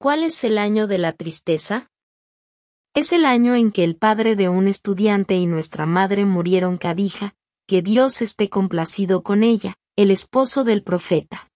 ¿Cuál es el año de la tristeza? Es el año en que el padre de un estudiante y nuestra madre murieron Cadija, que Dios esté complacido con ella, el esposo del profeta.